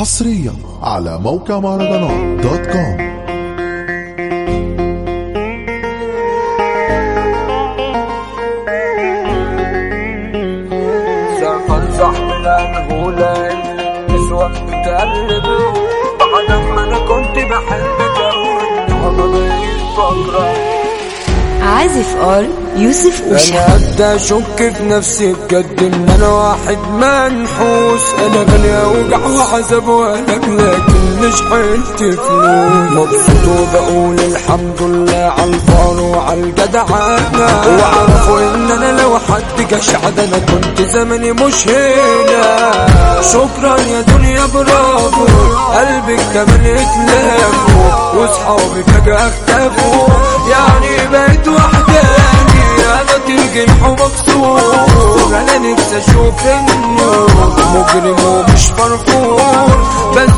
حصريا على موقع مهرجانات دوت كوم. بتقلب عازف ار يوسف أوشا. أنا ابدا اشك في نفسي بجد ان أنا واحد منحوس أنا غني اوجع وعذاب والك لكن مش حلت فلوس؟ مبسوط وبقول الحمد لله على الفار وعلى الجدعانة واعرفوا إن أنا لو حد جشع ده أنا كنت زماني مش هنا. شكرا يا دنيا برافو قلبك كمان اتلافوا وأصحابي فجأة اختفوا. يعني بقيت وحداني تلجنح ومكسور أنا نفسي أشوف النور مجرم ومش رب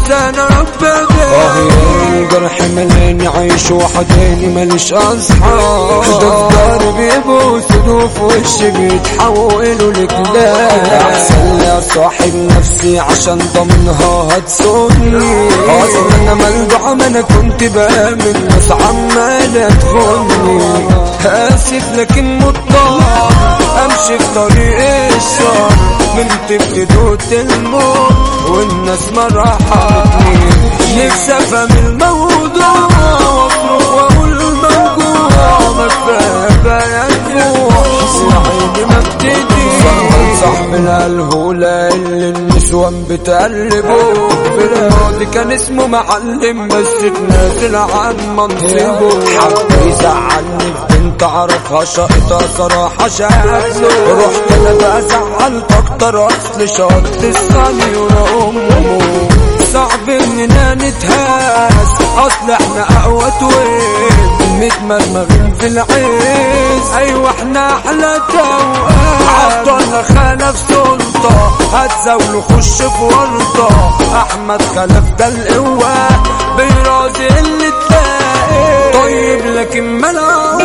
جرح ملاني عايش وحداني ماليش أصحاب. ده الدار بيبوسوا في وشي بيتحولوا لكلاب احسن لي صاحب نفسي عشان ضمنها هتسوني أصلا أنا ملدوع ما أنا كنت بآمن ناس عمالة تخوني اسف لكن مضطر أمشي في طريق الشر. طفل دوت الموت والناس ما نفسي افهم الموضوع. النسوان بتقلبه. بالماضي كان اسمه معلم بس اتنازل عن منصبه. حب يزعلني في بنت اعرفها شقطة صراحة شكله رحت أنا بقى زعلت أكتر أصل شط الصني ورا امه صعب اننا نتهاس أصل إحنا أقوى توين متمرمغين في العز أيوه إحنا أحلى توقات هتزاوله خش في ورطة. أحمد خلف ده القوة بيرازي اللي تلاقي طيب لكن ملعون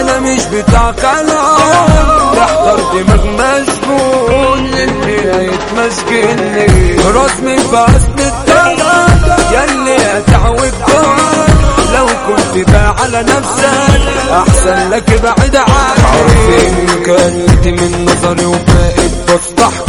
أنا مش بتاع كلام. تحضر دماغ مسجون اللي هيتمسكني رسمي في اصل الدرجة ياللي هتعوج لو كنت بقى على نفسك أحسن لك بعد عني عارفين كانت من نظري وبقيت بستحقرك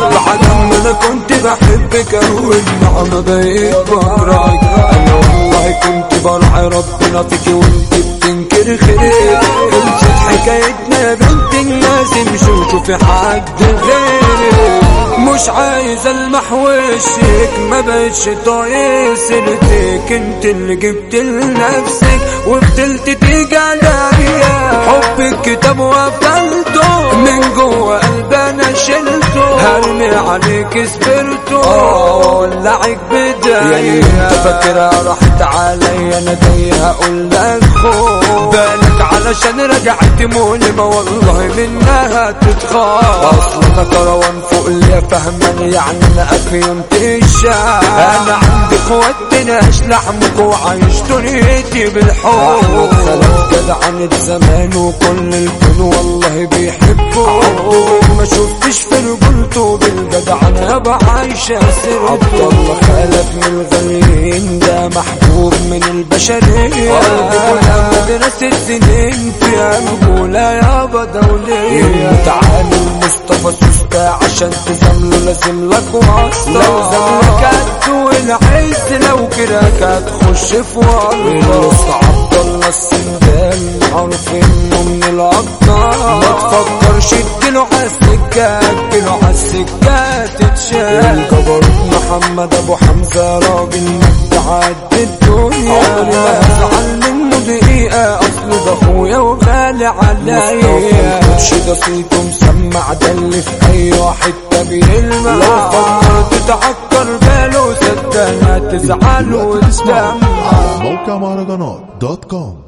بعد ما أنا كنت بحبك أوي. النعمة بقيت بكرهك أنا والله كنت برعي ربنا فيكي وأنت بتنكر خيرك خلصت حكايتنا يا بنت الناس امشي وشوفي حد غيرك. مش عايز ألمح وشك ما بقتش طايق سيرتك انت اللي جبت لنفسك وفضلت تيجي عليا. حبك كتاب وقفلته من جوه عليك سبرته ولعك بداية. انت فاكرها راحت عليا أنا جاي هقول لك خد بالك علشان رجعت مؤلمة والله منها تتخاف. أصلا أنا كروان فوق اللي فهمان يعني أنا افيمت الشام أنا عندي اخواتنا لحمك وعايش دنيتي بالحب. خلف جدعان زمان وكل الكون والله بيحبوا ما شفتش في رجولته بالجدعان ابقى عايشة سر عبد الله خلف من الغاليين ده محبوب من البشرية مدرسة سنين فيها رجولة يابا دولية تعالوا مصطفى سوسته عشان تزامله لازم لك واسطة لو هتدوق العز لو كده هتخش في ورطة الله السندال معروف إنه من الأبطال. ما تفكرش اديله عالسكة اديله عالسكة تتشال. جبروت محمد أبو حمزة راجل مجد الدنيا. عمري ما ازعل منه دقيقة اصله ده أخويا وغالي عليا. مرشد صيته مسمع ده اللي في أي حتة بيلمع لو فكرت تعكر هتزعل وتسمع على موقع مهرجانات دوت كوم.